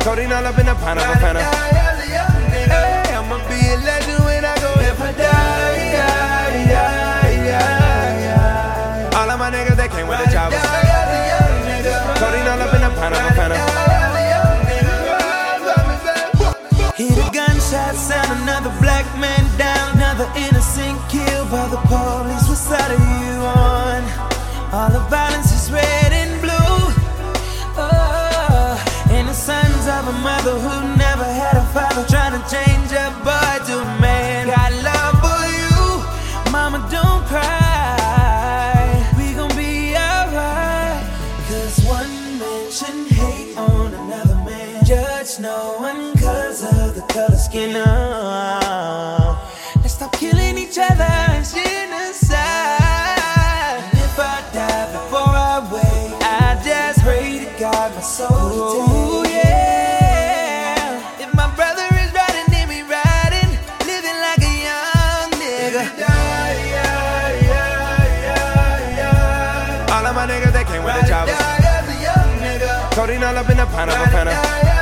Codeine all up in the pineapple panel. Hey, I'ma be a legend when I go if I die. Yeah, yeah, yeah, yeah. All of my niggas, they came with the choppers. Codeine all up in the pineapple panel. Hear the gunshot sound, another black man Judge no one cause of the color skin. Oh. Let's stop killing each other. It's genocide. And if I die before I wake, I just pray to God my soul to take. yeah. If my brother is riding, then we riding, living like a young nigga. All of my niggas, they came with the. Codeine all up in the. Hey,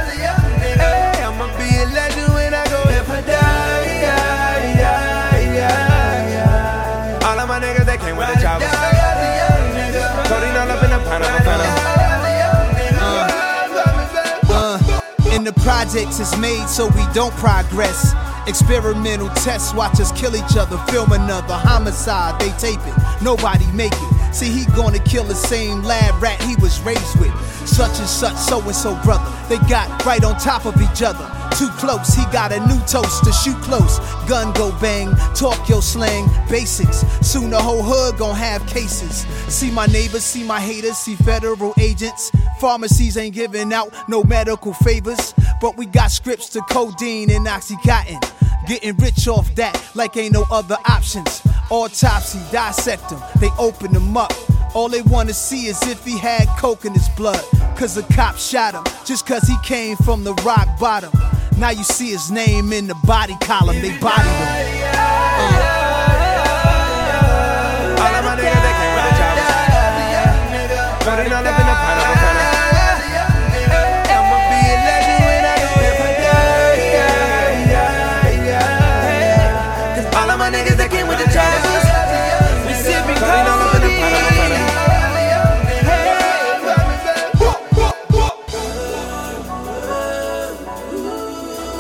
projects is made so we don't progress. Experimental tests watch us kill each other, film another homicide. They tape it, nobody make it. See, he gonna kill the same lab rat he was raised with. Such and such, so and so brother. They got right on top of each other. Too close, he got a new toast to shoot close. Gun go bang, talk your slang, basics. Soon the whole hood gon' have cases. See my neighbors, see my haters, see federal agents. Pharmacies ain't giving out no medical favors, but we got scripts to codeine and oxycontin. Getting rich off that like ain't no other options. Autopsy, dissect them, they open them up. All they wanna see is if he had coke in his blood. Cause a cop shot him just cause he came from the rock bottom. Now you see his name in the body column, they bodied him. All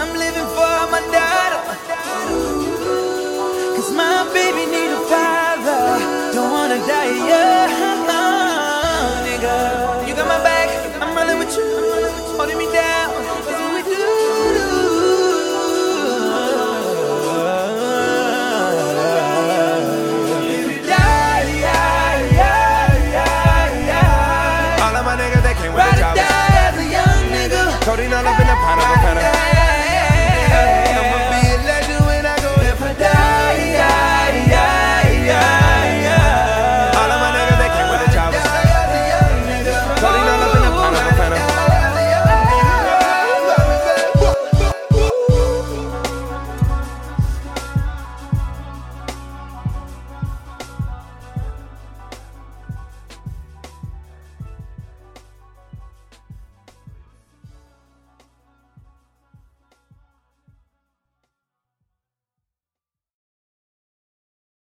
I'm living for Shorty not up in the pot.